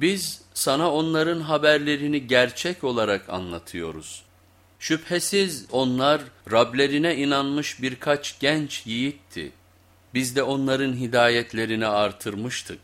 Biz sana onların haberlerini gerçek olarak anlatıyoruz. Şüphesiz onlar Rablerine inanmış birkaç genç yiğitti. Biz de onların hidayetlerini artırmıştık.